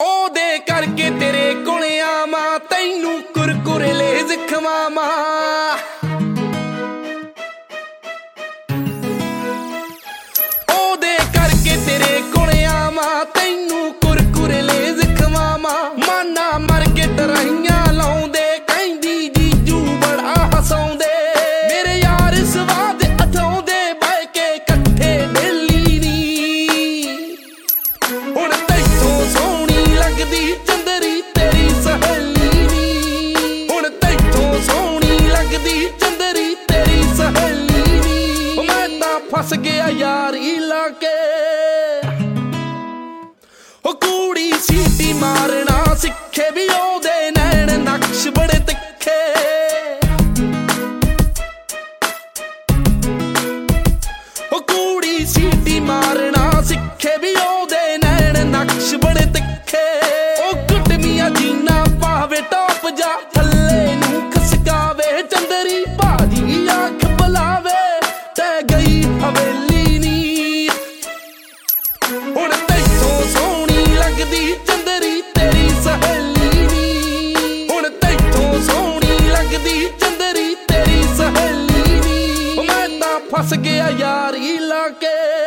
ਉਹਦੇ ਕਰਕੇ ਤੇਰੇ ਕੋਲ ਆਵਾਂ ਤੈਨੂੰ ਕੁਰਕੁਰੇ ਲੇਜ਼ ਖਵਾਵਾਂ। ਫਸ ਗਿਆ ਯਾਰੀ ਲਾ ਕੇ ਉਹ ਕੂੜੀ ਸੀਟੀ ਮਾਰਨਾ ਸਿੱਖੇ ਵੀ ਉਹਦੇ ਨੈਣ ਨਕਸ਼ ਬੜੇ ਤਿੱਖੇ। ਉਹ ਕੂੜੀ ਸੀਟੀ ਮਾਰਨਾ ਸਿੱਖੇ ਵੀ ਉਹਦੇ ਨੈਣ ਨਕਸ਼ ਬੜੇ ਤਿੱਖੇ। ਲੱਗਦੀ ਚੰਦਰੀ ਤੇਰੀ ਸਹੇਲੀ ਨੀ ਮੈਂ ਤਾਂ ਫਸ ਗਿਆ ਯਾਰੀ ਲਾ ਕੇ।